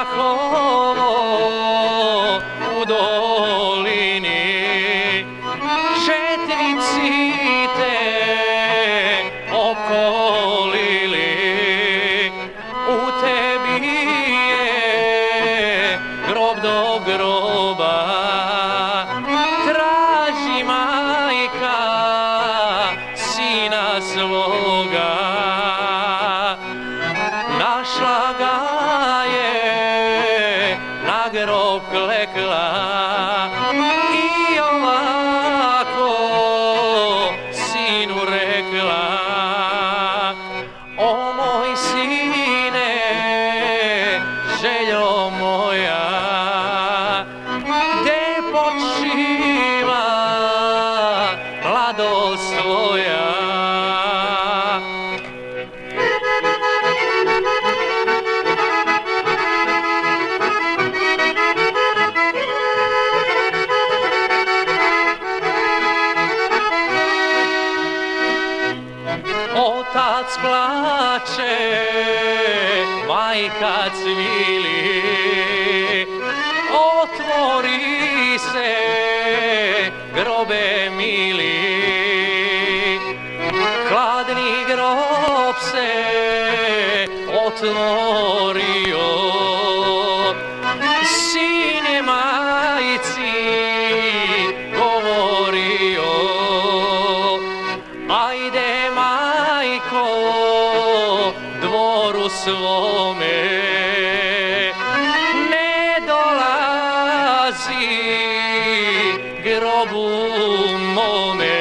Prahovo u dolini. Četiri cite okolili u tebi je grob do groba. Traži majka sina svoga. Klekla i ovako sinu rekla. O moj sine željo moja gde počiva Otac plače, majka cvili, otvori se grobe mili, hladni grob se otvorio, sine majci govorio, ajde svome ne dolazi grobu mome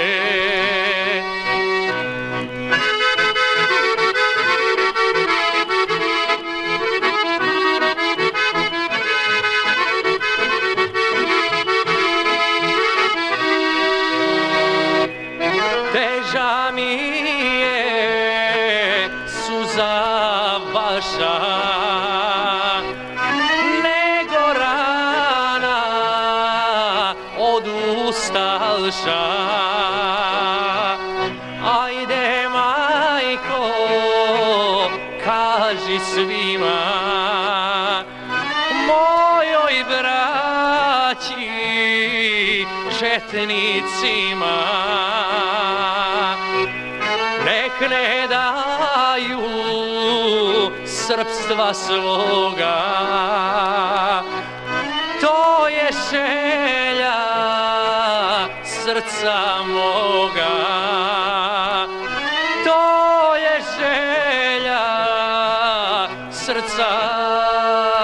teža mi duša ajde majko kaži svima. Mojoj braći četnicima nek ne daju srpstva svoga. To je šest srca moga. To je želja srca.